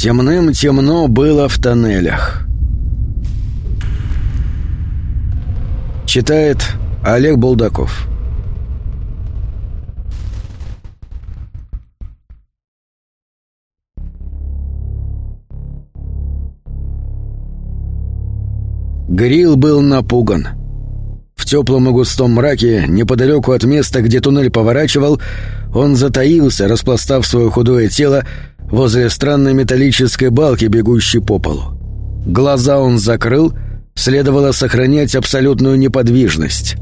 Темным темно было в тоннелях. Читает Олег Булдаков. Грил был напуган. В теплом и густом мраке, неподалеку от места, где туннель поворачивал, он затаился, распластав свое худое тело возле странной металлической балки, бегущей по полу. Глаза он закрыл, следовало сохранять абсолютную неподвижность.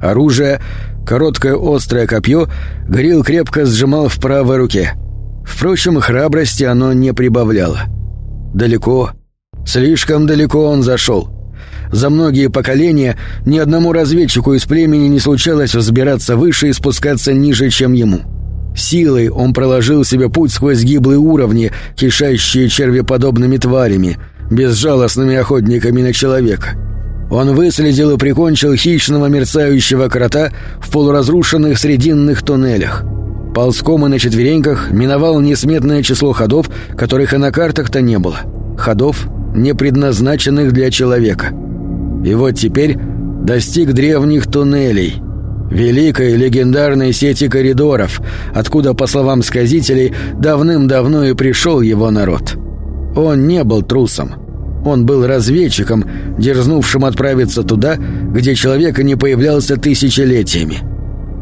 Оружие, короткое острое копье, Грил крепко сжимал в правой руке. Впрочем, храбрости оно не прибавляло. Далеко, слишком далеко он зашел. За многие поколения ни одному разведчику из племени не случалось взбираться выше и спускаться ниже, чем ему. — Силой он проложил себе путь сквозь гиблые уровни, кишащие червеподобными тварями, безжалостными охотниками на человека. Он выследил и прикончил хищного мерцающего крота в полуразрушенных срединных туннелях. Ползком и на четвереньках миновал несметное число ходов, которых и на картах-то не было. Ходов, не предназначенных для человека. И вот теперь достиг древних туннелей — великой легендарной сети коридоров, откуда, по словам сказителей, давным-давно и пришел его народ. Он не был трусом. Он был разведчиком, дерзнувшим отправиться туда, где человек не появлялся тысячелетиями.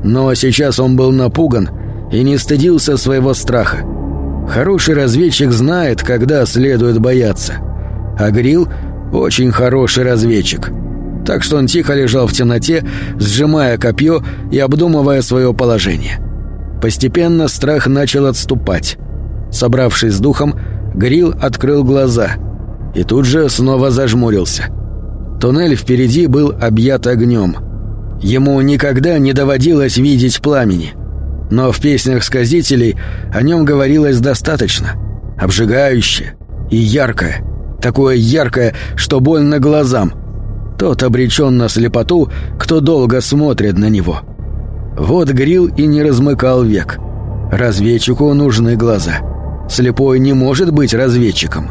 Но сейчас он был напуган и не стыдился своего страха. Хороший разведчик знает, когда следует бояться. А Грил — очень хороший разведчик — так что он тихо лежал в темноте, сжимая копье и обдумывая свое положение. Постепенно страх начал отступать. Собравшись с духом, Грил открыл глаза и тут же снова зажмурился. Туннель впереди был объят огнем. Ему никогда не доводилось видеть пламени. Но в песнях сказителей о нем говорилось достаточно. Обжигающее и яркое. Такое яркое, что больно глазам – тот обречен на слепоту, кто долго смотрит на него. Вот Грил и не размыкал век. Разведчику нужны глаза. Слепой не может быть разведчиком.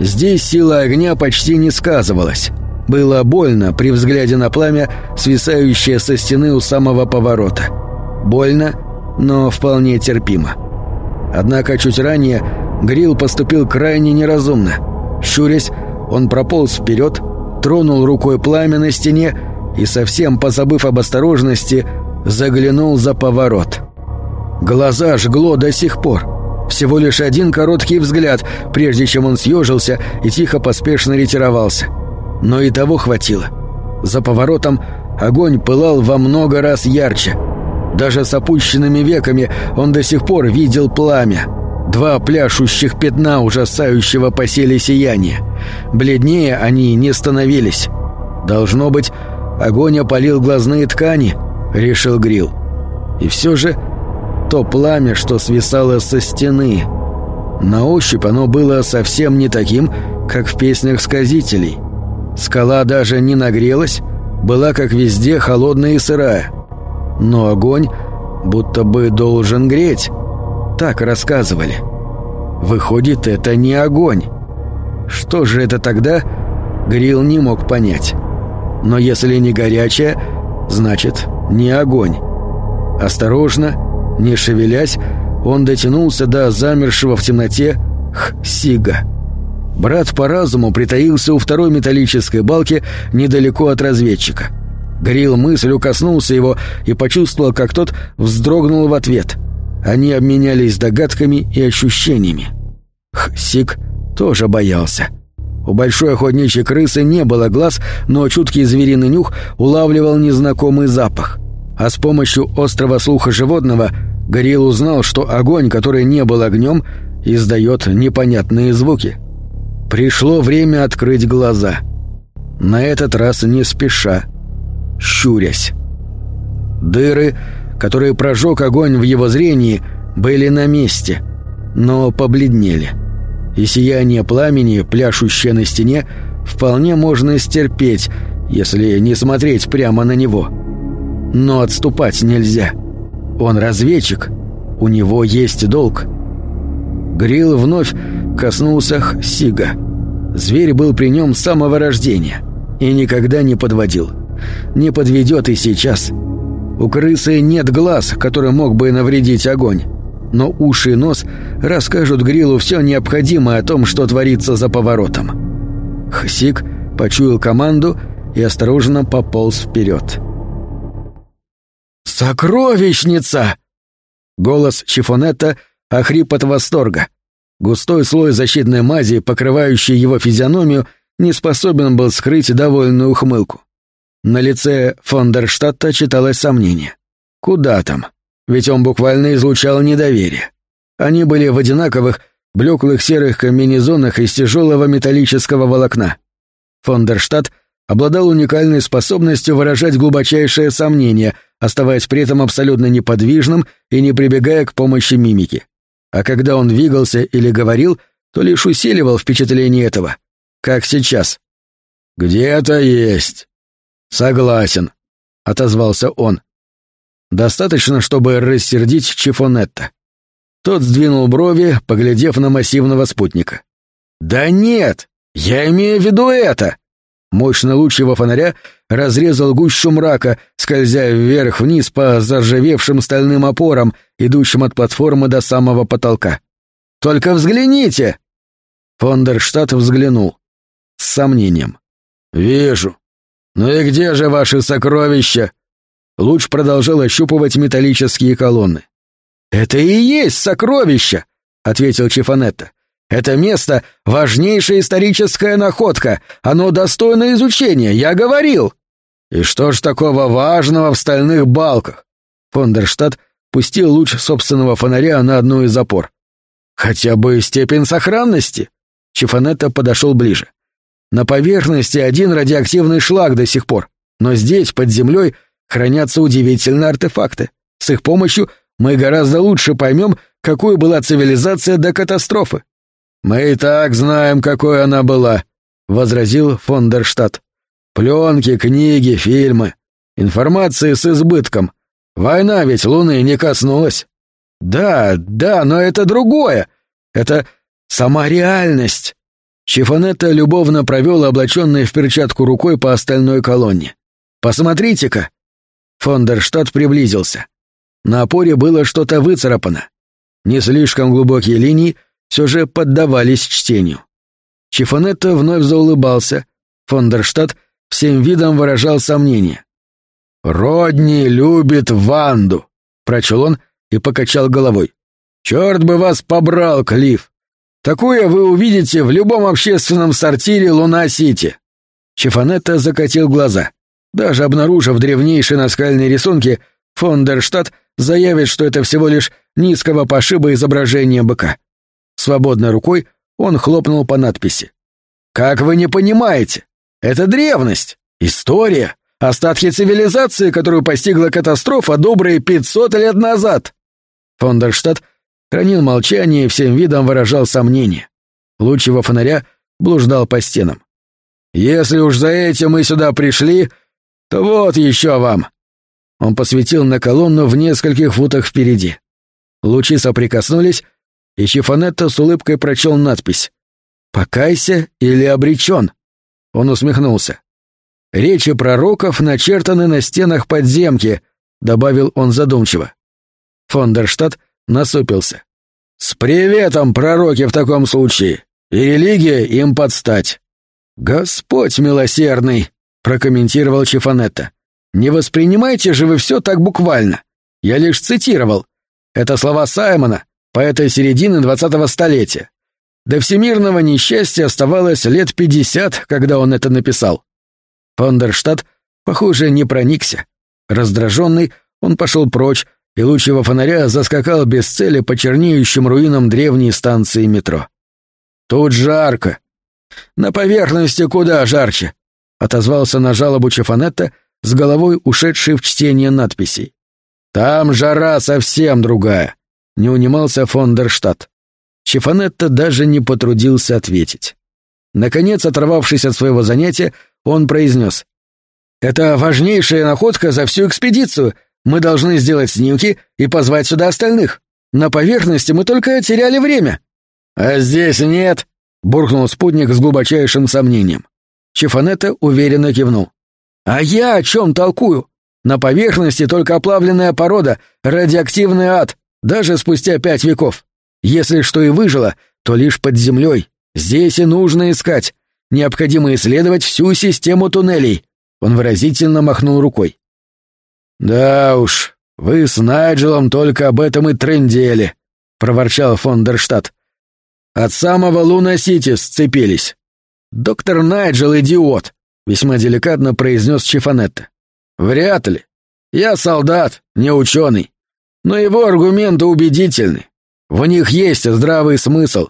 Здесь сила огня почти не сказывалась. Было больно при взгляде на пламя, свисающее со стены у самого поворота. Больно, но вполне терпимо. Однако чуть ранее Грил поступил крайне неразумно. Щурясь, он прополз вперед, тронул рукой пламя на стене и, совсем позабыв об осторожности, заглянул за поворот. Глаза жгло до сих пор. Всего лишь один короткий взгляд, прежде чем он съежился и тихо поспешно ретировался. Но и того хватило. За поворотом огонь пылал во много раз ярче. Даже с опущенными веками он до сих пор видел пламя — Два пляшущих пятна ужасающего по силе сияния. Бледнее они не становились. Должно быть, огонь опалил глазные ткани, решил Грил. И все же то пламя, что свисало со стены. На ощупь оно было совсем не таким, как в песнях сказителей. Скала даже не нагрелась, была как везде холодная и сырая. Но огонь будто бы должен греть так рассказывали. Выходит, это не огонь. Что же это тогда, Грил не мог понять. Но если не горячее, значит, не огонь. Осторожно, не шевелясь, он дотянулся до замершего в темноте Хсига. Брат по разуму притаился у второй металлической балки недалеко от разведчика. Грил мыслью коснулся его и почувствовал, как тот вздрогнул в ответ — они обменялись догадками и ощущениями. Хсик тоже боялся. У большой охотничьей крысы не было глаз, но чуткий звериный нюх улавливал незнакомый запах. А с помощью острого слуха животного Горилл узнал, что огонь, который не был огнем, издает непонятные звуки. Пришло время открыть глаза. На этот раз не спеша, щурясь. Дыры которые прожег огонь в его зрении, были на месте, но побледнели. И сияние пламени, пляшущее на стене, вполне можно стерпеть, если не смотреть прямо на него. Но отступать нельзя. Он разведчик, у него есть долг. Грил вновь коснулся Сига. Зверь был при нем с самого рождения и никогда не подводил. Не подведет и сейчас. У крысы нет глаз, который мог бы навредить огонь. Но уши и нос расскажут Грилу все необходимое о том, что творится за поворотом. Хсик почуял команду и осторожно пополз вперед. «Сокровищница!» Голос Чифонетта охрип от восторга. Густой слой защитной мази, покрывающий его физиономию, не способен был скрыть довольную ухмылку. На лице Фондерштадта читалось сомнение. Куда там? Ведь он буквально излучал недоверие. Они были в одинаковых, блеклых серых комбинезонах из тяжелого металлического волокна. Фондерштадт обладал уникальной способностью выражать глубочайшее сомнение, оставаясь при этом абсолютно неподвижным и не прибегая к помощи мимики. А когда он двигался или говорил, то лишь усиливал впечатление этого. Как сейчас. «Где-то есть». «Согласен», — отозвался он. Достаточно, чтобы рассердить Чифонетта. Тот сдвинул брови, поглядев на массивного спутника. «Да нет! Я имею в виду это!» Мощный луч его фонаря разрезал гущу мрака, скользя вверх-вниз по заржавевшим стальным опорам, идущим от платформы до самого потолка. «Только взгляните!» Фондерштадт взглянул. С сомнением. «Вижу. Ну и где же ваши сокровища?» Луч продолжал ощупывать металлические колонны. «Это и есть сокровища!» — ответил Чифанетта. Это место — важнейшая историческая находка. Оно достойно изучения, я говорил. И что ж такого важного в стальных балках? Фондерштадт пустил луч собственного фонаря на одну из опор. Хотя бы степень сохранности. Чифанетта подошел ближе. На поверхности один радиоактивный шлак до сих пор, но здесь, под землей, хранятся удивительные артефакты. С их помощью мы гораздо лучше поймем, какой была цивилизация до катастрофы. «Мы и так знаем, какой она была», — возразил Фондерштадт. «Пленки, книги, фильмы. Информации с избытком. Война ведь Луны не коснулась». «Да, да, но это другое. Это сама реальность». Чифонетта любовно провел облаченной в перчатку рукой по остальной колонне. «Посмотрите-ка!» Фондерштадт приблизился. На опоре было что-то выцарапано. Не слишком глубокие линии — все же поддавались чтению. Чифонетто вновь заулыбался. Фондерштадт всем видом выражал сомнение. «Родни любит Ванду», — прочел он и покачал головой. «Черт бы вас побрал, Клифф! Такое вы увидите в любом общественном сортире Луна-Сити!» Чифонетто закатил глаза. Даже обнаружив древнейшие наскальные рисунки, Фондерштадт заявит, что это всего лишь низкого пошиба изображения быка. Свободной рукой он хлопнул по надписи. «Как вы не понимаете? Это древность, история, остатки цивилизации, которую постигла катастрофа добрые пятьсот лет назад!» Фондерштадт хранил молчание и всем видом выражал сомнение. Луч его фонаря блуждал по стенам. «Если уж за этим мы сюда пришли, то вот еще вам!» Он посветил на колонну в нескольких футах впереди. Лучи соприкоснулись, и Чифонетто с улыбкой прочел надпись «Покайся или обречен». Он усмехнулся. «Речи пророков начертаны на стенах подземки», — добавил он задумчиво. Фондерштадт насупился. «С приветом, пророки, в таком случае! И религия им подстать!» «Господь милосердный!» — прокомментировал Чифонетто. «Не воспринимайте же вы все так буквально. Я лишь цитировал. Это слова Саймона, поэта середины двадцатого столетия. До всемирного несчастья оставалось лет пятьдесят, когда он это написал. Фондерштадт, похоже, не проникся. Раздраженный, он пошел прочь, и луч его фонаря заскакал без цели по чернеющим руинам древней станции метро. «Тут жарко!» «На поверхности куда жарче?» — отозвался на жалобу Чефанетта, с головой ушедший в чтение надписей. «Там жара совсем другая не унимался Фондерштадт. Чифанетто даже не потрудился ответить. Наконец, оторвавшись от своего занятия, он произнес. «Это важнейшая находка за всю экспедицию. Мы должны сделать снимки и позвать сюда остальных. На поверхности мы только теряли время». «А здесь нет?» — буркнул спутник с глубочайшим сомнением. Чифанетта уверенно кивнул. «А я о чем толкую? На поверхности только оплавленная порода, радиоактивный ад, даже спустя пять веков. Если что и выжило, то лишь под землей. Здесь и нужно искать. Необходимо исследовать всю систему туннелей». Он выразительно махнул рукой. «Да уж, вы с Найджелом только об этом и трындели», — проворчал фон дер Штадт. «От самого Луна-Сити сцепились». «Доктор Найджел — идиот», — весьма деликатно произнес Чифанетта. «Вряд ли. Я солдат, не ученый. Но его аргументы убедительны. В них есть здравый смысл.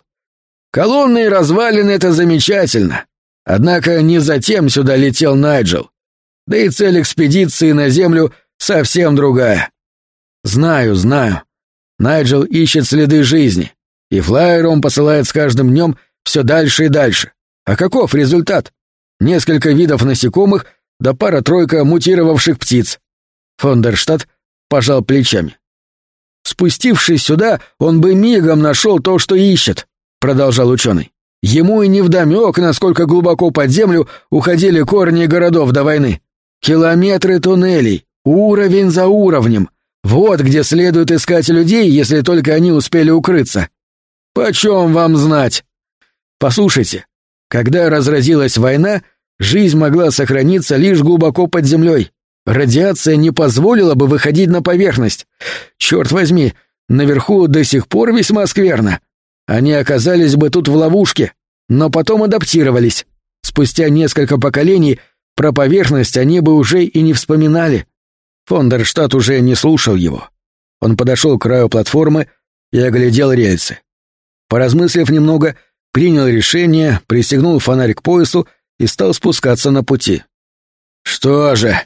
Колонны и развалины — это замечательно. Однако не затем сюда летел Найджел. Да и цель экспедиции на Землю совсем другая. Знаю, знаю. Найджел ищет следы жизни, и флайер он посылает с каждым днем все дальше и дальше. А каков результат? Несколько видов насекомых да пара-тройка мутировавших птиц. Фондерштадт пожал плечами. «Спустившись сюда, он бы мигом нашел то, что ищет», — продолжал ученый. «Ему и невдомек, насколько глубоко под землю уходили корни городов до войны. Километры туннелей, уровень за уровнем. Вот где следует искать людей, если только они успели укрыться. Почем вам знать? Послушайте, когда разразилась война, жизнь могла сохраниться лишь глубоко под землей. Радиация не позволила бы выходить на поверхность. Черт возьми, наверху до сих пор весьма скверно. Они оказались бы тут в ловушке, но потом адаптировались. Спустя несколько поколений про поверхность они бы уже и не вспоминали. Фондерштадт уже не слушал его. Он подошел к краю платформы и оглядел рельсы. Поразмыслив немного, принял решение, пристегнул фонарь к поясу и стал спускаться на пути. «Что же,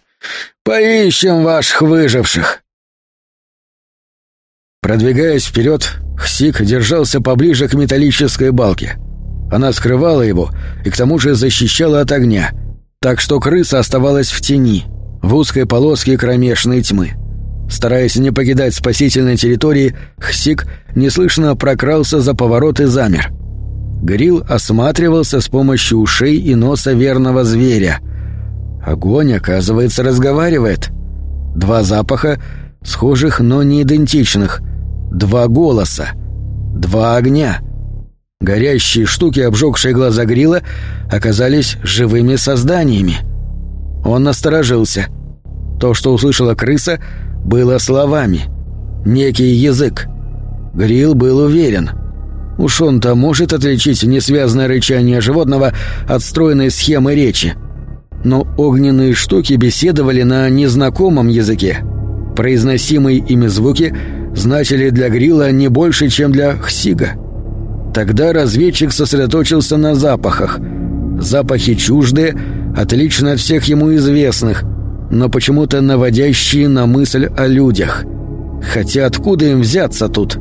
Поищем ваших выживших!» Продвигаясь вперед, Хсик держался поближе к металлической балке. Она скрывала его и к тому же защищала от огня, так что крыса оставалась в тени, в узкой полоске кромешной тьмы. Стараясь не покидать спасительной территории, Хсик неслышно прокрался за поворот и замер. Грил осматривался с помощью ушей и носа верного зверя — Огонь, оказывается, разговаривает. Два запаха, схожих, но не идентичных. Два голоса. Два огня. Горящие штуки, обжегшие глаза Грила, оказались живыми созданиями. Он насторожился. То, что услышала крыса, было словами. Некий язык. Грил был уверен. Уж он-то может отличить несвязное рычание животного от стройной схемы речи но огненные штуки беседовали на незнакомом языке. Произносимые ими звуки значили для Грила не больше, чем для Хсига. Тогда разведчик сосредоточился на запахах. Запахи чуждые, отлично от всех ему известных, но почему-то наводящие на мысль о людях. Хотя откуда им взяться тут?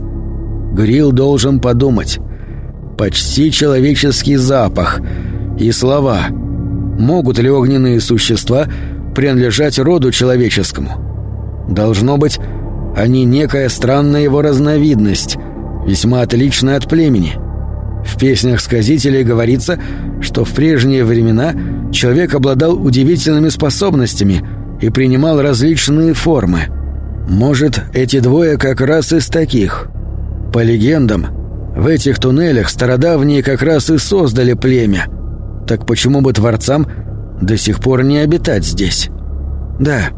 Грил должен подумать. Почти человеческий запах. И слова — могут ли огненные существа принадлежать роду человеческому. Должно быть, они некая странная его разновидность, весьма отличная от племени. В песнях сказителей говорится, что в прежние времена человек обладал удивительными способностями и принимал различные формы. Может, эти двое как раз из таких. По легендам, в этих туннелях стародавние как раз и создали племя – так почему бы творцам до сих пор не обитать здесь? Да,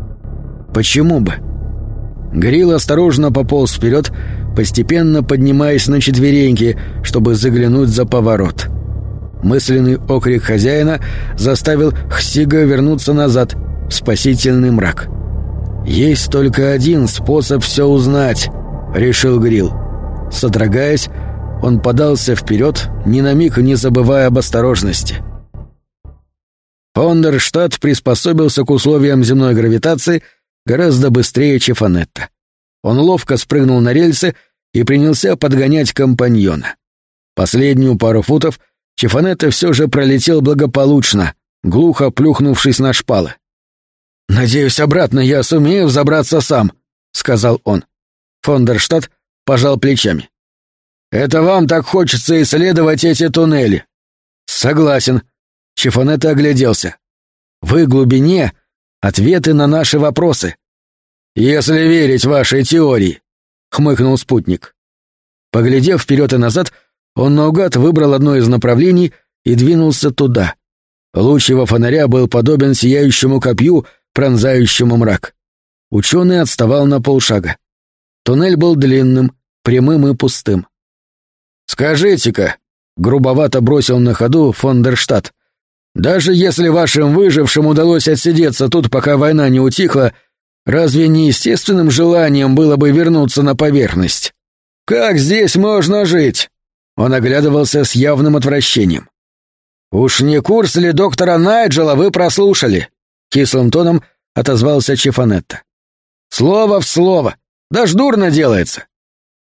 почему бы? Грил осторожно пополз вперед, постепенно поднимаясь на четвереньки, чтобы заглянуть за поворот. Мысленный окрик хозяина заставил Хсига вернуться назад в спасительный мрак. «Есть только один способ все узнать», — решил Грил. Содрогаясь, он подался вперед, ни на миг не забывая об осторожности — Фондерштадт приспособился к условиям земной гравитации гораздо быстрее Чефанетта. Он ловко спрыгнул на рельсы и принялся подгонять компаньона. Последнюю пару футов Чефанетта все же пролетел благополучно, глухо плюхнувшись на шпалы. «Надеюсь, обратно я сумею взобраться сам», — сказал он. Фондерштадт пожал плечами. Это вам так хочется исследовать эти туннели?» «Согласен». Чифонетто огляделся. «В их глубине ответы на наши вопросы». «Если верить вашей теории», — хмыкнул спутник. Поглядев вперед и назад, он наугад выбрал одно из направлений и двинулся туда. Луч его фонаря был подобен сияющему копью, пронзающему мрак. Ученый отставал на полшага. Туннель был длинным, прямым и пустым. «Скажите-ка», — грубовато бросил на ходу Фондерштадт, «даже если вашим выжившим удалось отсидеться тут, пока война не утихла, разве не естественным желанием было бы вернуться на поверхность? Как здесь можно жить?» Он оглядывался с явным отвращением. «Уж не курс ли доктора Найджела вы прослушали?» Кислым тоном отозвался Чифанетта. «Слово в слово. Даже дурно делается.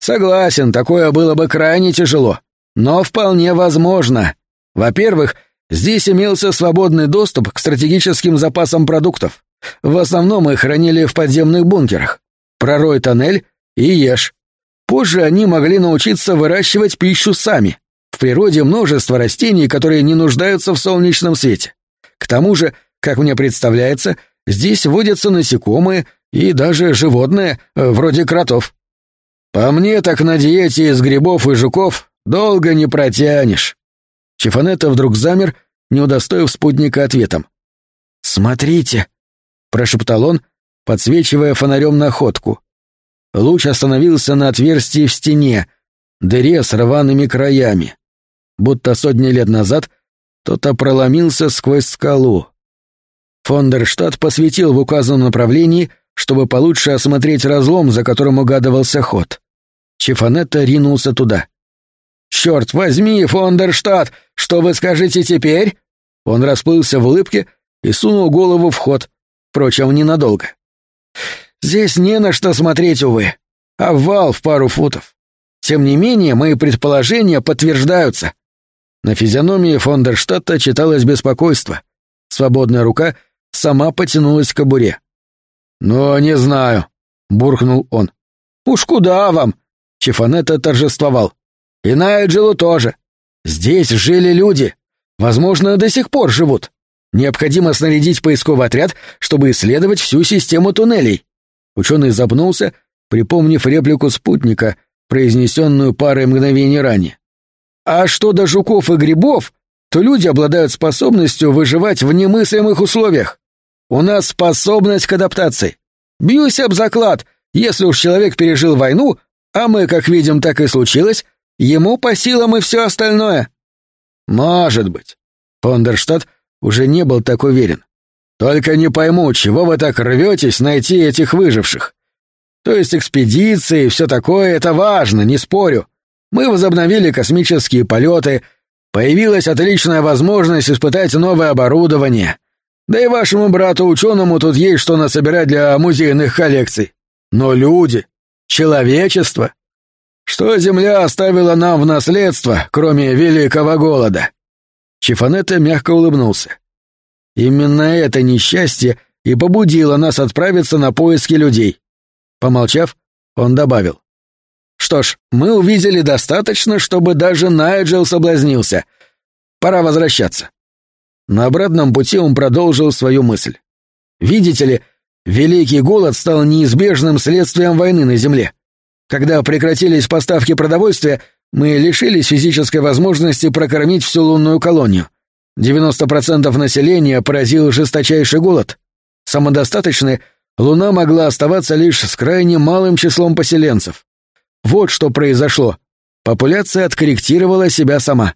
Согласен, такое было бы крайне тяжело. Но вполне возможно. Во-первых, здесь имелся свободный доступ к стратегическим запасам продуктов. В основном их хранили в подземных бункерах. Пророй тоннель и ешь. Позже они могли научиться выращивать пищу сами. В природе множество растений, которые не нуждаются в солнечном свете. К тому же, как мне представляется, здесь водятся насекомые и даже животные, э, вроде кротов. По мне, так на диете из грибов и жуков долго не протянешь. Чифанетто вдруг замер, не удостоив спутника ответом. «Смотрите!» — прошептал он, подсвечивая фонарем находку. Луч остановился на отверстии в стене, дыре с рваными краями. Будто сотни лет назад кто-то проломился сквозь скалу. Фондерштадт посветил в указанном направлении, чтобы получше осмотреть разлом, за которым угадывался ход. Чифанетто ринулся туда. «Черт возьми, Фондерштадт, что вы скажете теперь?» Он расплылся в улыбке и сунул голову в ход, впрочем, ненадолго. Здесь не на что смотреть, увы. Овал в пару футов. Тем не менее, мои предположения подтверждаются. На физиономии Фондерштадта читалось беспокойство. Свободная рука сама потянулась к кобуре. «Ну, не знаю», — буркнул он. «Уж куда вам?» — Чифанетта торжествовал. «И Найджелу тоже. Здесь жили люди. Возможно, до сих пор живут. Необходимо снарядить поисковый отряд, чтобы исследовать всю систему туннелей. Ученый запнулся, припомнив реплику спутника, произнесенную парой мгновений ранее. А что до жуков и грибов, то люди обладают способностью выживать в немыслимых условиях. У нас способность к адаптации. Бьюсь об заклад, если уж человек пережил войну, а мы, как видим, так и случилось, ему по силам и все остальное. Может быть. Фондерштадт уже не был так уверен. Только не пойму, чего вы так рветесь найти этих выживших. То есть экспедиции и все такое — это важно, не спорю. Мы возобновили космические полеты, появилась отличная возможность испытать новое оборудование. Да и вашему брату-ученому тут есть что насобирать для музейных коллекций. Но люди, человечество... Что Земля оставила нам в наследство, кроме великого голода?» Чифанетта мягко улыбнулся. Именно это несчастье и побудило нас отправиться на поиски людей. Помолчав, он добавил. Что ж, мы увидели достаточно, чтобы даже Найджел соблазнился. Пора возвращаться. На обратном пути он продолжил свою мысль. Видите ли, Великий голод стал неизбежным следствием войны на Земле. Когда прекратились поставки продовольствия, мы лишились физической возможности прокормить всю лунную колонию. 90% населения поразил жесточайший голод. Самодостаточной Луна могла оставаться лишь с крайне малым числом поселенцев. Вот что произошло. Популяция откорректировала себя сама.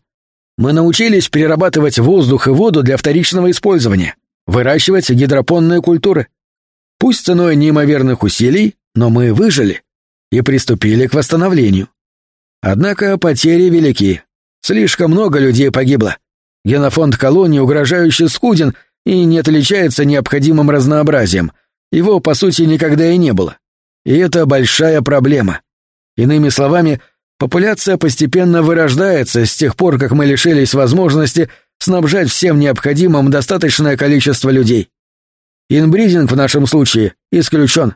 Мы научились перерабатывать воздух и воду для вторичного использования, выращивать гидропонные культуры. Пусть ценой неимоверных усилий, но мы выжили и приступили к восстановлению. Однако потери велики. Слишком много людей погибло. Генофонд колонии угрожающе скуден и не отличается необходимым разнообразием. Его, по сути, никогда и не было. И это большая проблема. Иными словами, популяция постепенно вырождается с тех пор, как мы лишились возможности снабжать всем необходимым достаточное количество людей. Инбридинг в нашем случае исключен.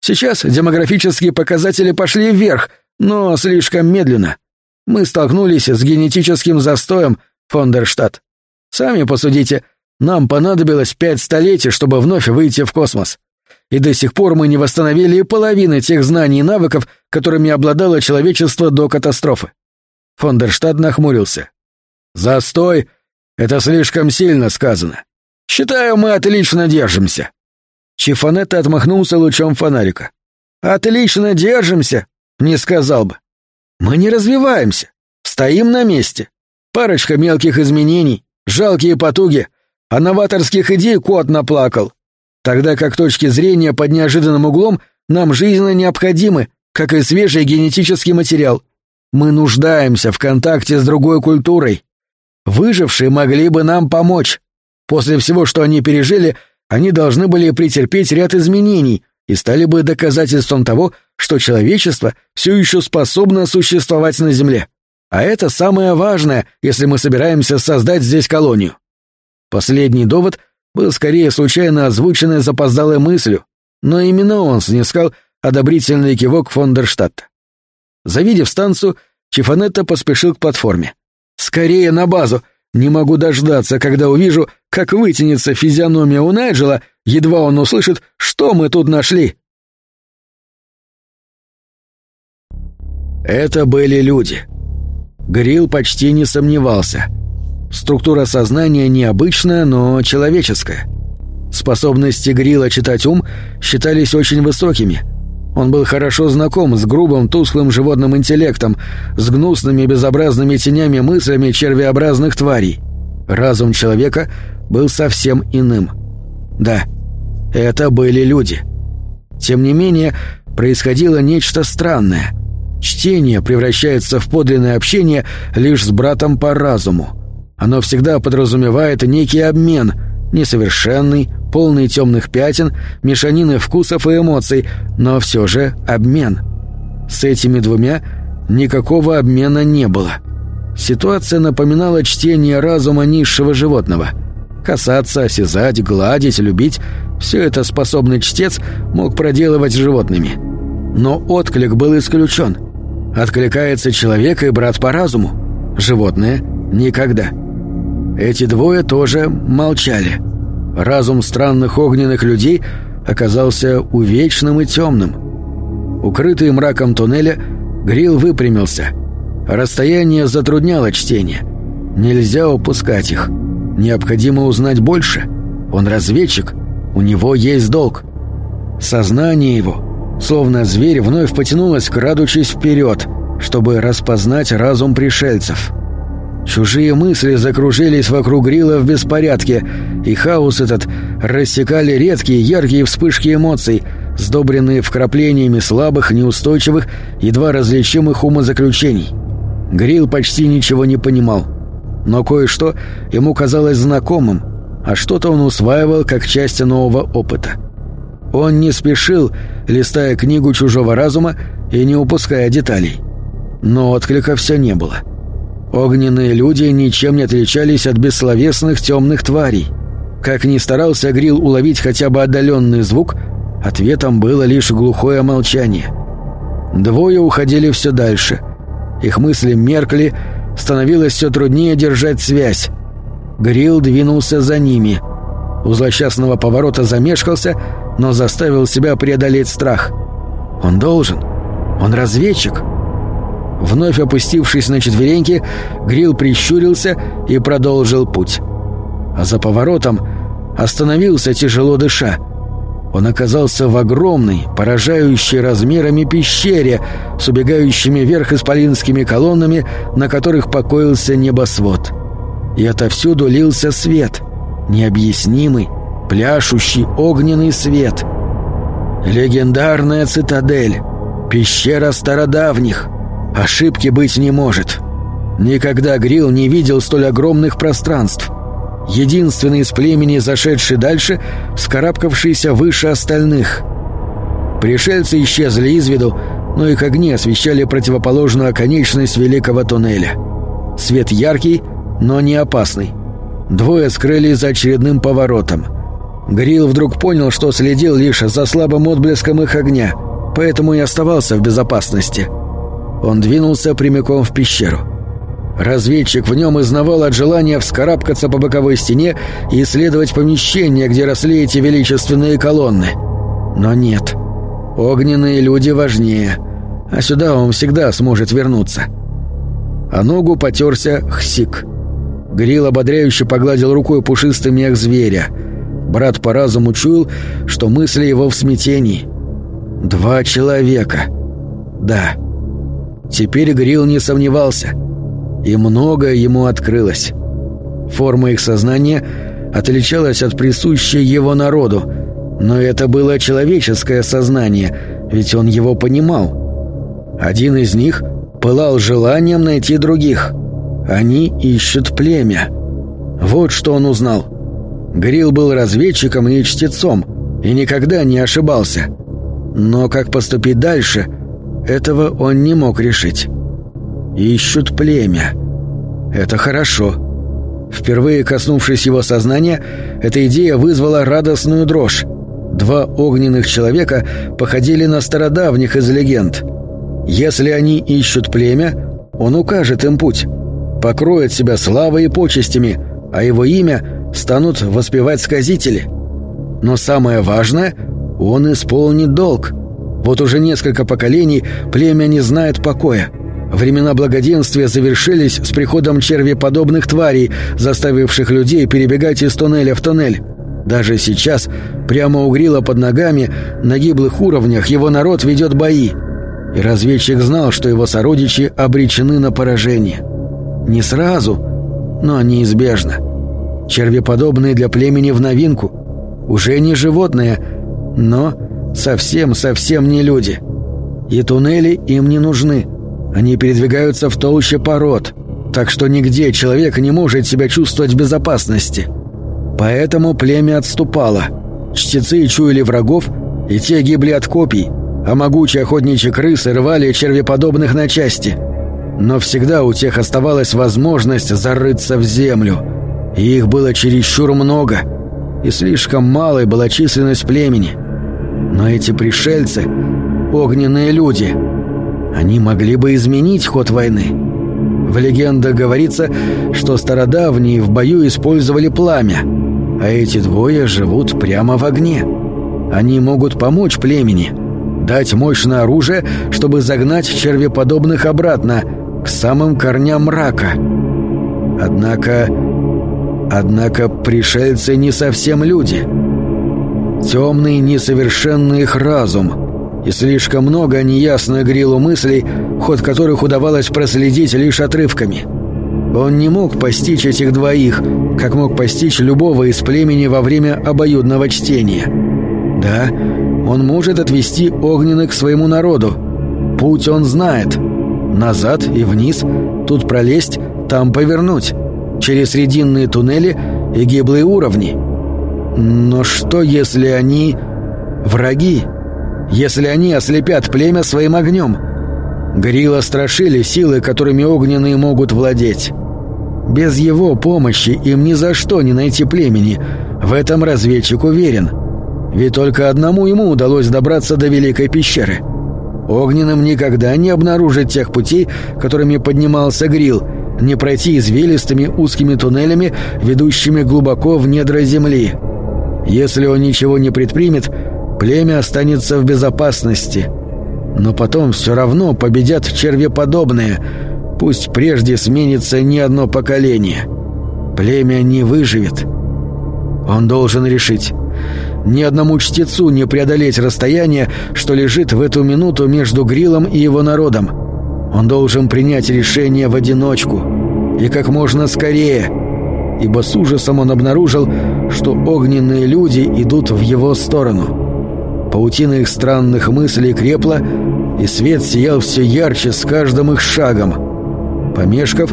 Сейчас демографические показатели пошли вверх, но слишком медленно. Мы столкнулись с генетическим застоем, Фондерштадт. Сами посудите, нам понадобилось пять столетий, чтобы вновь выйти в космос. И до сих пор мы не восстановили и половины тех знаний и навыков, которыми обладало человечество до катастрофы. Фондерштадт нахмурился. «Застой — это слишком сильно сказано. Считаю, мы отлично держимся». Чифонетто отмахнулся лучом фонарика. «Отлично держимся?» Не сказал бы. «Мы не развиваемся. Стоим на месте. Парочка мелких изменений, жалкие потуги, а новаторских идей кот наплакал. Тогда как точки зрения под неожиданным углом нам жизненно необходимы, как и свежий генетический материал. Мы нуждаемся в контакте с другой культурой. Выжившие могли бы нам помочь. После всего, что они пережили, они должны были претерпеть ряд изменений и стали бы доказательством того, что человечество все еще способно существовать на Земле. А это самое важное, если мы собираемся создать здесь колонию. Последний довод был скорее случайно озвученной запоздалой мыслью, но именно он снискал одобрительный кивок Фондерштадта. Завидев станцию, Чифанетто поспешил к платформе. «Скорее на базу! Не могу дождаться, когда увижу, как вытянется физиономия у Найджела, едва он услышит, что мы тут нашли!» Это были люди. Грил почти не сомневался. Структура сознания необычная, но человеческая. Способности Грила читать ум считались очень высокими. Он был хорошо знаком с грубым, тусклым животным интеллектом, с гнусными безобразными тенями мыслями червеобразных тварей. Разум человека был совсем иным. Да, это были люди. Тем не менее, происходило нечто странное — Чтение превращается в подлинное общение лишь с братом по разуму. Оно всегда подразумевает некий обмен, несовершенный, полный темных пятен, мешанины вкусов и эмоций, но все же обмен. С этими двумя никакого обмена не было. Ситуация напоминала чтение разума низшего животного. Касаться, осязать, гладить, любить — все это способный чтец мог проделывать с животными. Но отклик был исключен — Откликается человек и брат по разуму. Животное — никогда. Эти двое тоже молчали. Разум странных огненных людей оказался увечным и темным. Укрытый мраком туннеля, Грил выпрямился. Расстояние затрудняло чтение. Нельзя упускать их. Необходимо узнать больше. Он разведчик, у него есть долг. Сознание его — Словно зверь вновь потянулась, крадучись вперед, чтобы распознать разум пришельцев. Чужие мысли закружились вокруг Грила в беспорядке, и хаос этот рассекали редкие яркие вспышки эмоций, сдобренные вкраплениями слабых, неустойчивых, едва различимых умозаключений. Грил почти ничего не понимал. Но кое-что ему казалось знакомым, а что-то он усваивал как часть нового опыта. Он не спешил, листая книгу чужого разума и не упуская деталей. Но отклика все не было. Огненные люди ничем не отличались от бессловесных темных тварей. Как ни старался Грил уловить хотя бы отдаленный звук, ответом было лишь глухое молчание. Двое уходили все дальше. Их мысли меркли, становилось все труднее держать связь. Грил двинулся за ними. У злосчастного поворота замешкался — но заставил себя преодолеть страх. Он должен. Он разведчик. Вновь опустившись на четвереньки, Грил прищурился и продолжил путь. А за поворотом остановился, тяжело дыша. Он оказался в огромной, поражающей размерами пещере с убегающими вверх исполинскими колоннами, на которых покоился небосвод. И отовсюду лился свет, необъяснимый, пляшущий огненный свет. Легендарная цитадель, пещера стародавних. Ошибки быть не может. Никогда Грил не видел столь огромных пространств. Единственный из племени, зашедший дальше, вскарабкавшийся выше остальных. Пришельцы исчезли из виду, но их огни освещали противоположную оконечность великого туннеля. Свет яркий, но не опасный. Двое скрылись за очередным поворотом — Грил вдруг понял, что следил лишь за слабым отблеском их огня, поэтому и оставался в безопасности. он двинулся прямиком в пещеру. Разведчик в нем изнавал от желания вскарабкаться по боковой стене и исследовать помещение, где росли эти величественные колонны. Но нет. Огненные люди важнее, а сюда он всегда сможет вернуться. А ногу потерся Хсик. Грил ободряюще погладил рукой пушистый мех зверя. Брат по разуму чуял, что мысли его в смятении. «Два человека». «Да». Теперь Грил не сомневался. И многое ему открылось. Форма их сознания отличалась от присущей его народу, но это было человеческое сознание, ведь он его понимал. Один из них пылал желанием найти других. Они ищут племя. Вот что он узнал. Грил был разведчиком и чтецом, и никогда не ошибался. Но как поступить дальше, этого он не мог решить. Ищут племя. Это хорошо. Впервые коснувшись его сознания, эта идея вызвала радостную дрожь. Два огненных человека походили на стародавних из легенд. Если они ищут племя, он укажет им путь, покроет себя славой и почестями, а его имя станут воспевать сказители. Но самое важное — он исполнит долг. Вот уже несколько поколений племя не знает покоя. Времена благоденствия завершились с приходом червеподобных тварей, заставивших людей перебегать из туннеля в туннель. Даже сейчас, прямо у грила под ногами, на гиблых уровнях его народ ведет бои. И разведчик знал, что его сородичи обречены на поражение. Не сразу, но неизбежно. Червеподобные для племени в новинку. Уже не животные, но совсем-совсем не люди. И туннели им не нужны. Они передвигаются в толще пород, так что нигде человек не может себя чувствовать в безопасности. Поэтому племя отступало. Чтецы чуяли врагов, и те гибли от копий, а могучие охотничьи крысы рвали червеподобных на части. Но всегда у тех оставалась возможность зарыться в землю. И их было чересчур много, и слишком малой была численность племени. Но эти пришельцы — огненные люди. Они могли бы изменить ход войны. В легендах говорится, что стародавние в бою использовали пламя, а эти двое живут прямо в огне. Они могут помочь племени, дать мощное оружие, чтобы загнать червеподобных обратно, к самым корням мрака. Однако... Однако пришельцы не совсем люди — Темный, несовершенный их разум. И слишком много неясно грилу мыслей, ход которых удавалось проследить лишь отрывками. Он не мог постичь этих двоих, как мог постичь любого из племени во время обоюдного чтения. Да, он может отвести огненных к своему народу. Путь он знает. Назад и вниз, тут пролезть, там повернуть. Через срединные туннели и гиблые уровни — но что, если они... враги? Если они ослепят племя своим огнем? Грила страшили силы, которыми огненные могут владеть. Без его помощи им ни за что не найти племени. В этом разведчик уверен. Ведь только одному ему удалось добраться до Великой пещеры. Огненным никогда не обнаружить тех путей, которыми поднимался Грил, не пройти извилистыми узкими туннелями, ведущими глубоко в недра земли. Если он ничего не предпримет, племя останется в безопасности. Но потом все равно победят червеподобные, пусть прежде сменится не одно поколение. Племя не выживет. Он должен решить. Ни одному чтецу не преодолеть расстояние, что лежит в эту минуту между Грилом и его народом. Он должен принять решение в одиночку. И как можно скорее – ибо с ужасом он обнаружил, что огненные люди идут в его сторону. Паутина их странных мыслей крепла, и свет сиял все ярче с каждым их шагом. Помешков,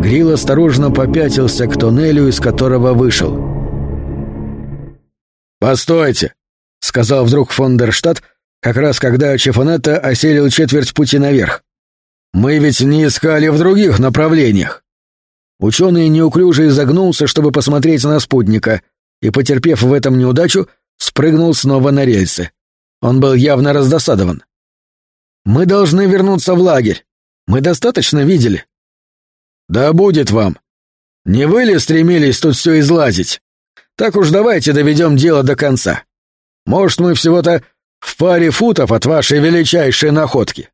Грил осторожно попятился к тоннелю, из которого вышел. «Постойте!» — сказал вдруг фон дер Штадт, как раз когда Чефонетта оселил четверть пути наверх. «Мы ведь не искали в других направлениях». Ученый неуклюже изогнулся, чтобы посмотреть на спутника, и, потерпев в этом неудачу, спрыгнул снова на рельсы. Он был явно раздосадован. «Мы должны вернуться в лагерь», Мы достаточно видели?» «Да будет вам. Не вы ли стремились тут все излазить? Так уж давайте доведем дело до конца. Может, мы всего-то в паре футов от вашей величайшей находки».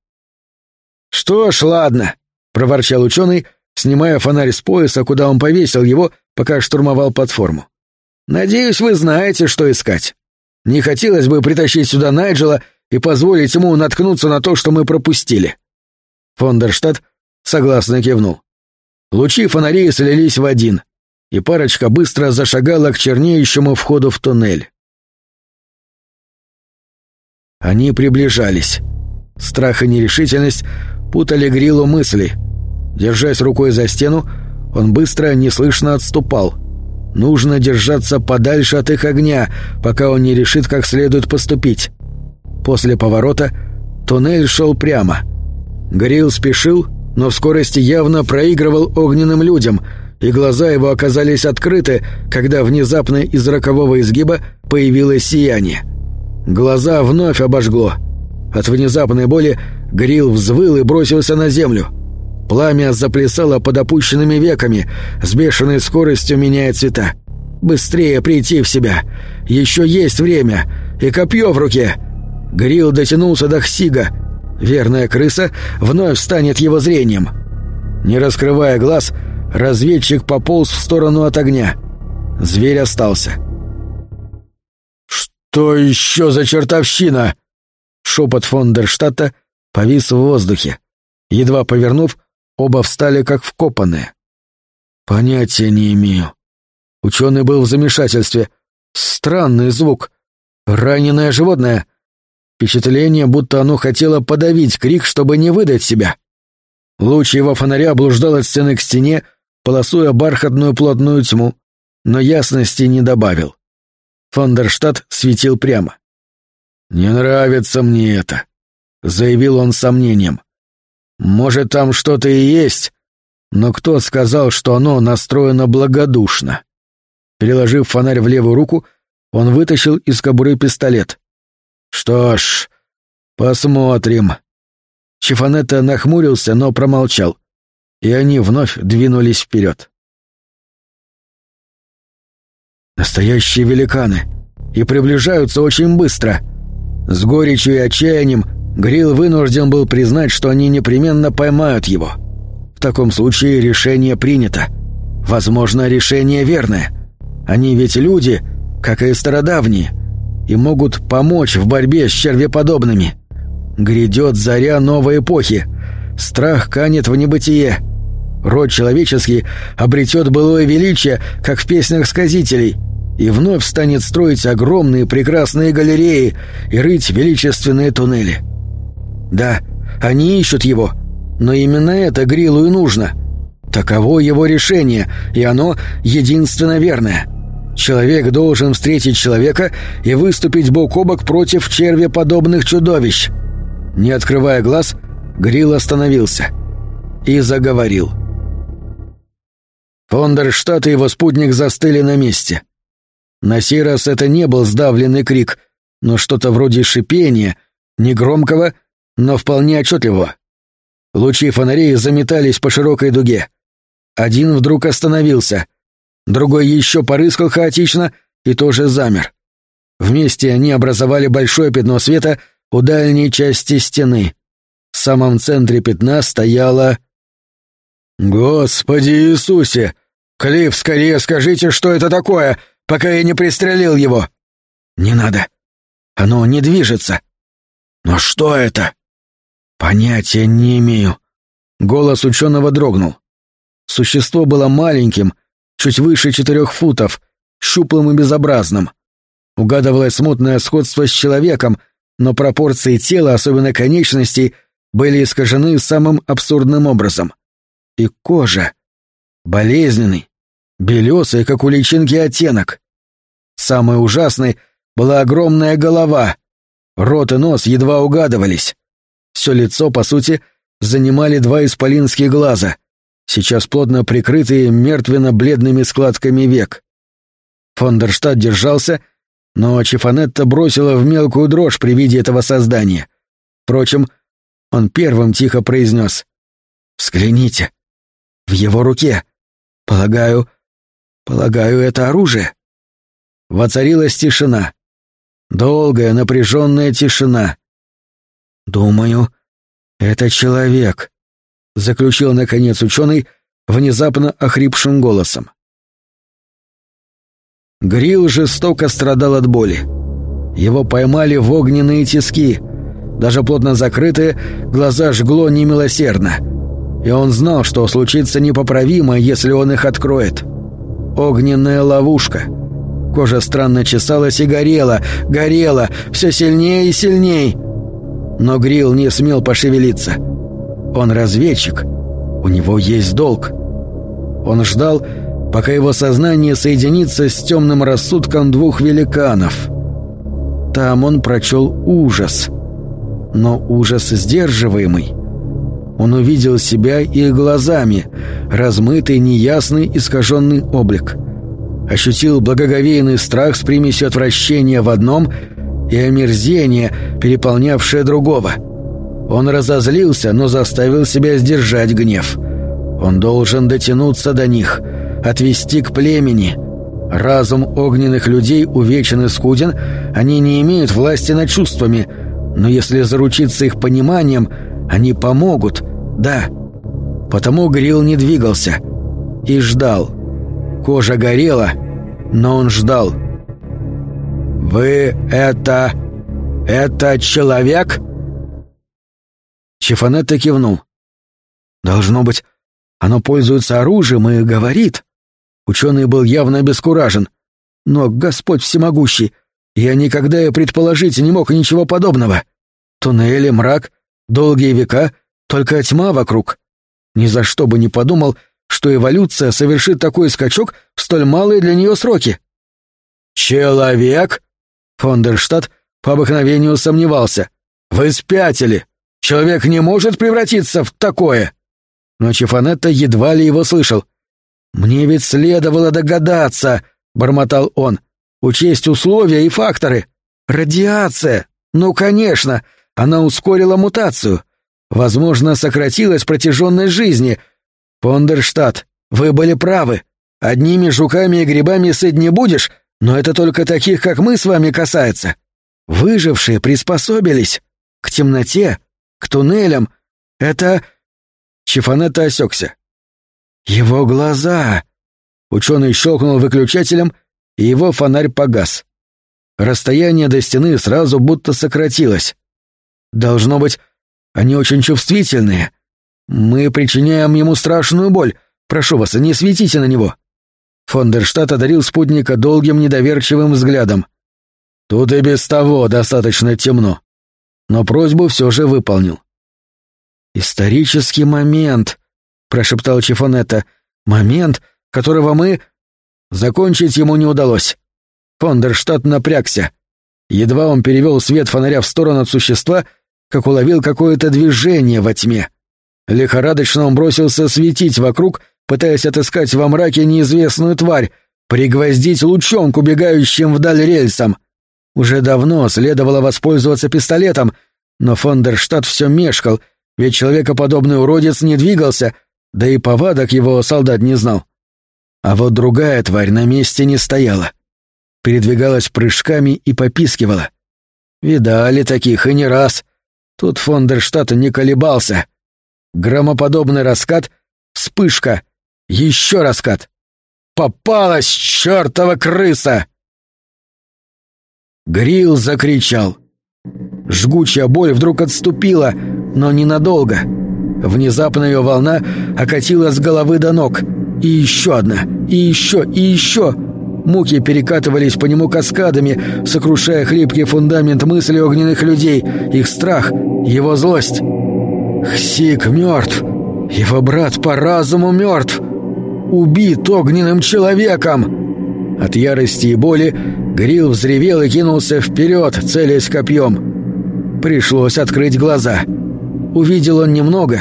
«Что ж, ладно», — проворчал ученый, снимая фонарь с пояса, куда он повесил его, пока штурмовал платформу. «Надеюсь, вы знаете, что искать. Не хотелось бы притащить сюда Найджела и позволить ему наткнуться на то, что мы пропустили». Фондерштадт согласно кивнул. Лучи фонарей слились в один, и парочка быстро зашагала к чернеющему входу в туннель. Они приближались. Страх и нерешительность путали Грилу мысли. Держась рукой за стену, он быстро, неслышно отступал. Нужно держаться подальше от их огня, пока он не решит, как следует поступить. После поворота туннель шел прямо. Грил спешил, но в скорости явно проигрывал огненным людям, и глаза его оказались открыты, когда внезапно из рокового изгиба появилось сияние. Глаза вновь обожгло. От внезапной боли Грил взвыл и бросился на землю. Пламя заплясало под опущенными веками, с бешеной скоростью меняя цвета. «Быстрее прийти в себя! Еще есть время! И копье в руке!» Грил дотянулся до Хсига. Верная крыса вновь станет его зрением. Не раскрывая глаз, разведчик пополз в сторону от огня. Зверь остался. «Что еще за чертовщина?» Шепот фон дер Штата повис в воздухе. Едва повернув, оба встали как вкопанные. «Понятия не имею». Ученый был в замешательстве. Странный звук. Раненое животное. Впечатление, будто оно хотело подавить крик, чтобы не выдать себя. Луч его фонаря блуждал от стены к стене, полосуя бархатную плотную тьму, но ясности не добавил. Фондерштадт светил прямо. «Не нравится мне это», — заявил он с сомнением. «Может, там что-то и есть, но кто сказал, что оно настроено благодушно?» Переложив фонарь в левую руку, он вытащил из кобуры пистолет. «Что ж, посмотрим». Чифанетта нахмурился, но промолчал, и они вновь двинулись вперед. Настоящие великаны. И приближаются очень быстро. С горечью и отчаянием Грил вынужден был признать, что они непременно поймают его. В таком случае решение принято. Возможно, решение верное. Они ведь люди, как и стародавние и могут помочь в борьбе с червеподобными. Грядет заря новой эпохи. Страх канет в небытие. Род человеческий обретет былое величие, как в песнях сказителей, и вновь станет строить огромные прекрасные галереи и рыть величественные туннели. Да, они ищут его, но именно это Грилу и нужно. Таково его решение, и оно единственно верное. Человек должен встретить человека и выступить бок о бок против червеподобных чудовищ. Не открывая глаз, Грил остановился и заговорил. Фондерштадт и его спутник застыли на месте. На сей раз это не был сдавленный крик, но что-то вроде шипения, негромкого, но вполне отчетливого. Лучи фонарей заметались по широкой дуге. Один вдруг остановился — другой еще порыскал хаотично и тоже замер. Вместе они образовали большое пятно света у дальней части стены. В самом центре пятна стояла... «Господи Иисусе! Клифф, скорее скажите, что это такое, пока я не пристрелил его!» «Не надо. Оно не движется». «Но что это?» «Понятия не имею». Голос ученого дрогнул. Существо было маленьким, чуть выше четырех футов, щуплым и безобразным. Угадывалось смутное сходство с человеком, но пропорции тела, особенно конечностей, были искажены самым абсурдным образом. И кожа. Болезненный, белесый, как у личинки оттенок. Самой ужасной была огромная голова. Рот и нос едва угадывались. Все лицо, по сути, занимали два исполинских глаза — сейчас плотно прикрытые мертвенно-бледными складками век. Фондерштадт держался, но Чифанетта бросила в мелкую дрожь при виде этого создания. Впрочем, он первым тихо произнес Взгляните. В его руке. Полагаю, полагаю, это оружие. Воцарилась тишина. Долгая, напряженная тишина. Думаю, это человек, заключил наконец ученый внезапно охрипшим голосом. Грил жестоко страдал от боли. Его поймали в огненные тиски. Даже плотно закрытые, глаза жгло немилосердно. И он знал, что случится непоправимо, если он их откроет. Огненная ловушка. Кожа странно чесалась и горела, горела, все сильнее и сильней. Но Грил не смел пошевелиться. Он разведчик. У него есть долг. Он ждал, пока его сознание соединится с темным рассудком двух великанов. Там он прочел ужас. Но ужас сдерживаемый. Он увидел себя их глазами, размытый, неясный, искаженный облик. Ощутил благоговейный страх с примесью отвращения в одном и омерзение, переполнявшее другого. Он разозлился, но заставил себя сдержать гнев. Он должен дотянуться до них, отвести к племени. Разум огненных людей увечен и скуден, они не имеют власти над чувствами, но если заручиться их пониманием, они помогут, да. Потому Грил не двигался и ждал. Кожа горела, но он ждал. «Вы это... это человек?» Чифанетта кивнул. «Должно быть, оно пользуется оружием и говорит». Ученый был явно обескуражен. «Но Господь всемогущий, я никогда и предположить не мог ничего подобного. Туннели, мрак, долгие века, только тьма вокруг. Ни за что бы не подумал, что эволюция совершит такой скачок в столь малые для нее сроки. «Человек?» Фондерштадт по обыкновению сомневался. «Вы спятили! Человек не может превратиться в такое!» Но Чифанетта едва ли его слышал. «Мне ведь следовало догадаться», — бормотал он, — «учесть условия и факторы. Радиация! Ну, конечно, она ускорила мутацию. Возможно, сократилась протяженность жизни. Пондерштадт, вы были правы. Одними жуками и грибами сыт не будешь, но это только таких, как мы с вами, касается. Выжившие приспособились. К темноте, к туннелям. Это...» Чифанетта осекся. «Его глаза!» Ученый щелкнул выключателем, и его фонарь погас. Расстояние до стены сразу будто сократилось. Должно быть, они очень чувствительные. Мы причиняем ему страшную боль. Прошу вас, не светите на него». Фондерштадт одарил спутника долгим недоверчивым взглядом. «Тут и без того достаточно темно». Но просьбу все же выполнил. «Исторический момент», — прошептал Чифонетта. «Момент, которого мы...» Закончить ему не удалось. Фондерштадт напрягся. Едва он перевел свет фонаря в сторону от существа — как уловил какое-то движение во тьме. Лихорадочно он бросился светить вокруг, пытаясь отыскать во мраке неизвестную тварь, пригвоздить лучом к убегающим вдаль рельсам. Уже давно следовало воспользоваться пистолетом, но Фондерштадт все мешкал, ведь человекоподобный уродец не двигался, да и повадок его солдат не знал. А вот другая тварь на месте не стояла. Передвигалась прыжками и попискивала. Видали таких и не раз. Тут Фондерштадт не колебался. Громоподобный раскат, вспышка, еще раскат. «Попалась, чертова крыса!» Грил закричал. Жгучая боль вдруг отступила, но ненадолго. Внезапно ее волна окатила с головы до ног. И еще одна, и еще, и еще. Муки перекатывались по нему каскадами, сокрушая хлипкий фундамент мысли огненных людей, их страх, его злость. Хсик мертв. Его брат по разуму мертв. Убит огненным человеком. От ярости и боли Грил взревел и кинулся вперед, целясь копьем. Пришлось открыть глаза. Увидел он немного.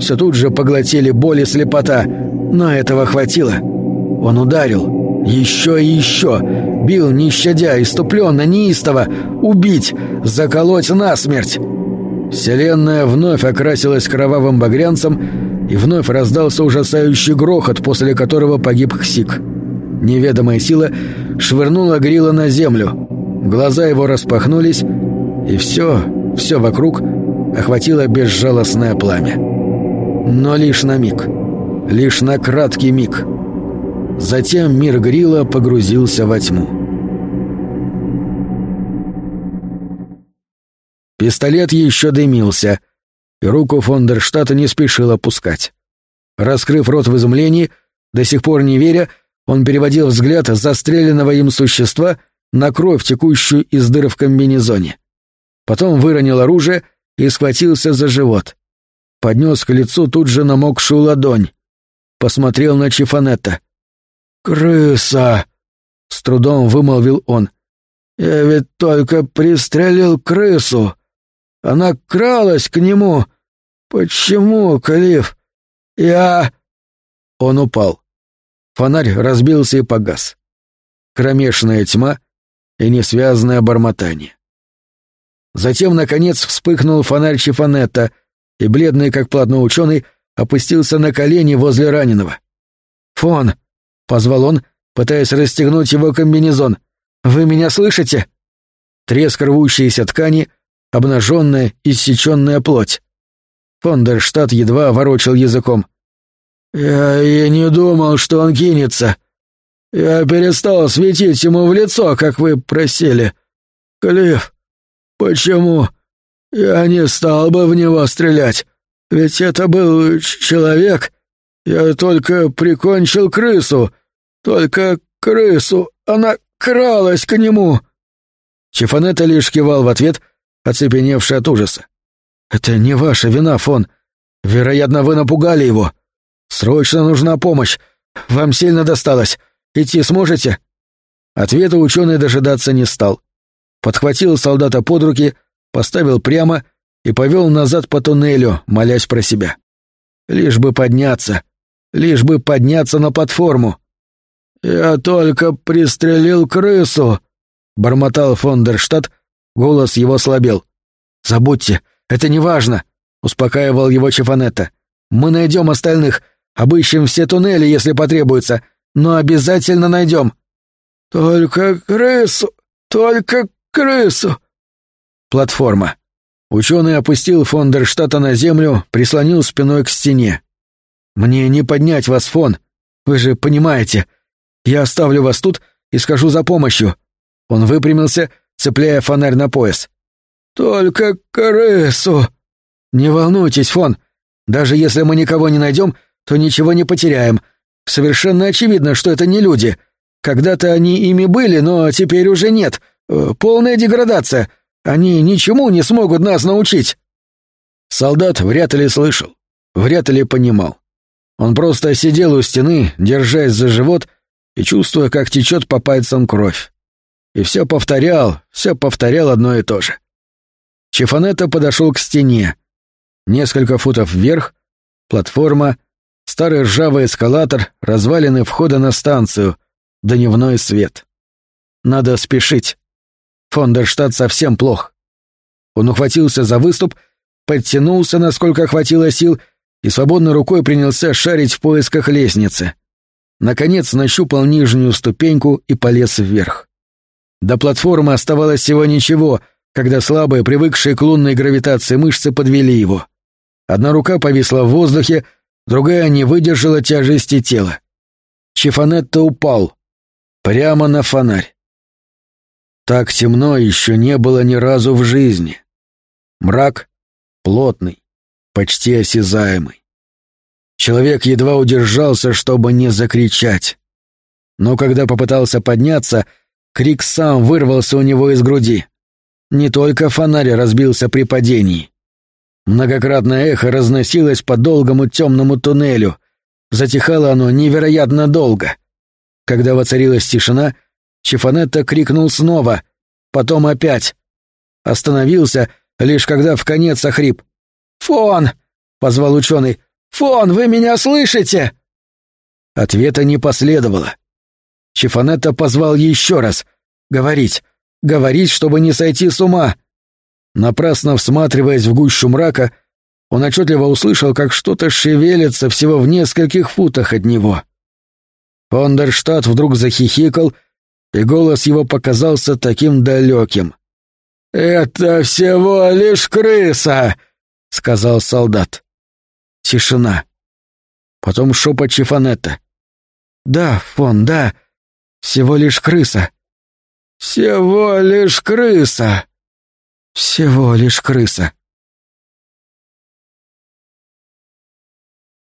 Все тут же поглотили боль и слепота, но этого хватило. Он ударил. Еще и еще. Бил, не щадя, иступленно, неистово. Убить, заколоть насмерть. Вселенная вновь окрасилась кровавым багрянцем, и вновь раздался ужасающий грохот, после которого погиб Хсик. Неведомая сила швырнула Грила на землю. Глаза его распахнулись, и все, все вокруг охватило безжалостное пламя. Но лишь на миг. Лишь на краткий миг. Затем мир Грила погрузился во тьму. Пистолет еще дымился, руку Фондерштата не спешил опускать. Раскрыв рот в изумлении, до сих пор не веря, он переводил взгляд застреленного им существа на кровь, текущую из дыр в комбинезоне. Потом выронил оружие и схватился за живот. Поднес к лицу тут же намокшую ладонь. Посмотрел на Чифанетта. «Крыса!» — с трудом вымолвил он. «Я ведь только пристрелил крысу. Она кралась к нему. Почему, Калиф? Я...» Он упал. Фонарь разбился и погас. Кромешная тьма и несвязное бормотание. Затем, наконец, вспыхнул фонарь Чифанетта, и бледный, как платно ученый, опустился на колени возле раненого. «Фон!» — позвал он, пытаясь расстегнуть его комбинезон. «Вы меня слышите?» Треск рвущейся ткани, обнаженная, иссеченная плоть. Фондерштадт едва ворочал языком. «Я и не думал, что он кинется. Я перестал светить ему в лицо, как вы просили. Клифф, почему? Я не стал бы в него стрелять, ведь это был человек. Я только прикончил крысу, только крысу. Она кралась к нему». Чифанета лишь кивал в ответ, оцепеневший от ужаса. «Это не ваша вина, Фон. Вероятно, вы напугали его. Срочно нужна помощь. Вам сильно досталось. Идти сможете?» Ответа ученый дожидаться не стал. Подхватил солдата под руки, поставил прямо и повел назад по туннелю, молясь про себя. Лишь бы подняться, лишь бы подняться на платформу. «Я только пристрелил крысу», — бормотал Фондерштадт, голос его слабел. «Забудьте, это не важно», — успокаивал его Чефанетта. «Мы найдем остальных, Обыщем все туннели, если потребуется, но обязательно найдем. Только крысу, только крысу. Платформа. Ученый опустил Фондерштата на землю, прислонил спиной к стене. «Мне не поднять вас, Фон. Вы же понимаете. Я оставлю вас тут и скажу за помощью». Он выпрямился, цепляя фонарь на пояс. «Только крысу!» «Не волнуйтесь, Фон. Даже если мы никого не найдем, то ничего не потеряем. Совершенно очевидно, что это не люди. Когда-то они ими были, но теперь уже нет. Э, полная деградация. Они ничему не смогут нас научить». Солдат вряд ли слышал, вряд ли понимал. Он просто сидел у стены, держась за живот и чувствуя, как течет по пальцам кровь. И все повторял, все повторял одно и то же. Чифанетто подошел к стене. Несколько футов вверх, платформа, Старый ржавый эскалатор, развалины входа на станцию, дневной свет. Надо спешить. Фондерштадт совсем плох. Он ухватился за выступ, подтянулся, насколько хватило сил, и свободной рукой принялся шарить в поисках лестницы. Наконец нащупал нижнюю ступеньку и полез вверх. До платформы оставалось всего ничего, когда слабые, привыкшие к лунной гравитации мышцы подвели его. Одна рука повисла в воздухе, другая не выдержала тяжести тела. Чифанетто упал. Прямо на фонарь. Так темно еще не было ни разу в жизни. Мрак плотный, почти осязаемый. Человек едва удержался, чтобы не закричать. Но когда попытался подняться, крик сам вырвался у него из груди. Не только фонарь разбился при падении. Многократное эхо разносилось по долгому темному туннелю. Затихало оно невероятно долго. Когда воцарилась тишина, Чифанетто крикнул снова, потом опять. Остановился, лишь когда в конец охрип. «Фон!» — позвал ученый. «Фон, вы меня слышите?» Ответа не последовало. Чифанетто позвал еще раз. «Говорить, говорить, чтобы не сойти с ума!» Напрасно всматриваясь в гущу мрака, он отчетливо услышал, как что-то шевелится всего в нескольких футах от него. Фондерштадт вдруг захихикал, и голос его показался таким далеким. «Это всего лишь крыса!» — сказал солдат. Тишина. Потом шепот Чифанетта. «Да, Фон, да, всего лишь крыса». «Всего лишь крыса!» «Всего лишь крыса».